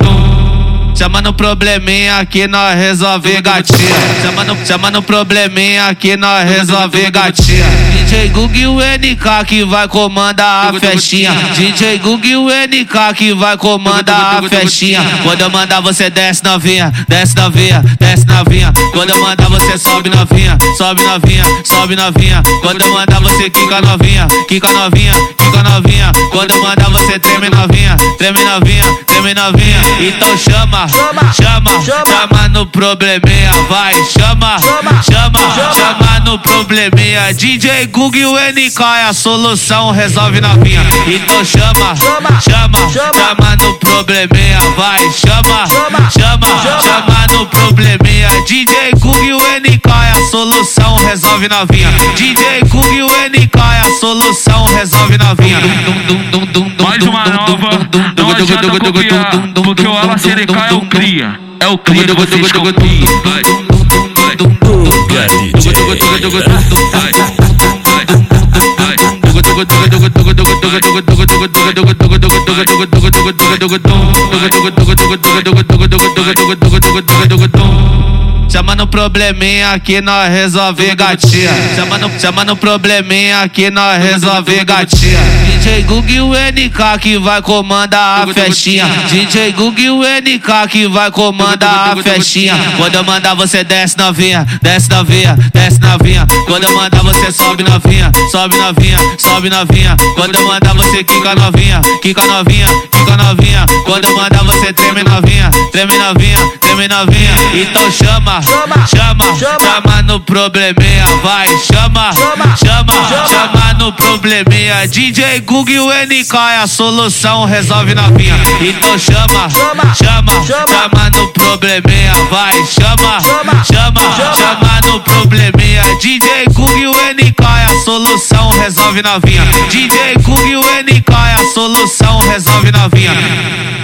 Dog Chama no probleminha que nós resolve gatinha. Chama no, probleminha que nós resolve gatinha. DJ Gug e o NK que vai comandar a festinha. DJ Gug e o NK que vai comandar a festinha. Quando eu mandar você desce novinha, desce novinha, desce novinha. Quando eu mandar você sobe novinha, sobe novinha, sobe novinha. Quando eu mandar você quica novinha, quica novinha, quica novinha. Quando eu mandar você treme novinha, treme novinha, treme novinha. Então chama, chama, chama, chama no probleminha, vai, chama, chama, chama no probleminha. DJ Google e o NK é a solução, resolve novinha. Então chama, chama, chama no probleminha, vai, chama, chama, chama no probleminha. DJ Google e o NK é a solução, resolve novinha. DJ Google e o NK é a solução, resolve novinha. Mais uma nova, não adianta copiar, porque o Ala CDK é o cria. É o cria que vocês copiam. Chama no probleminha que nós resolve gatinha. Chama no, chama no probleminha que nós resolve gatinha. DJ Gug e o NK que vai comandar a festinha. DJ Gug e o NK que vai comandar a festinha. Quando eu mandar você desce novinha, desce novinha, desce novinha. Quando eu mandar você sobe novinha, sobe novinha, sobe novinha. Quando eu mandar você quica novinha, quica novinha, quica novinha. Quando eu mandar você treme novinha, treme novinha, treme novinha. Então chama, chama, chama no probleminha, vai, chama, chama, chama no probleminha. DJ Google e o NK é a solução, resolve novinha. Então chama, chama, chama no probleminha, vai, chama, chama, chama no probleminha. DJ Google e o NK é a solução, resolve novinha. DJ Google e o NK é a solução, resolve novinha.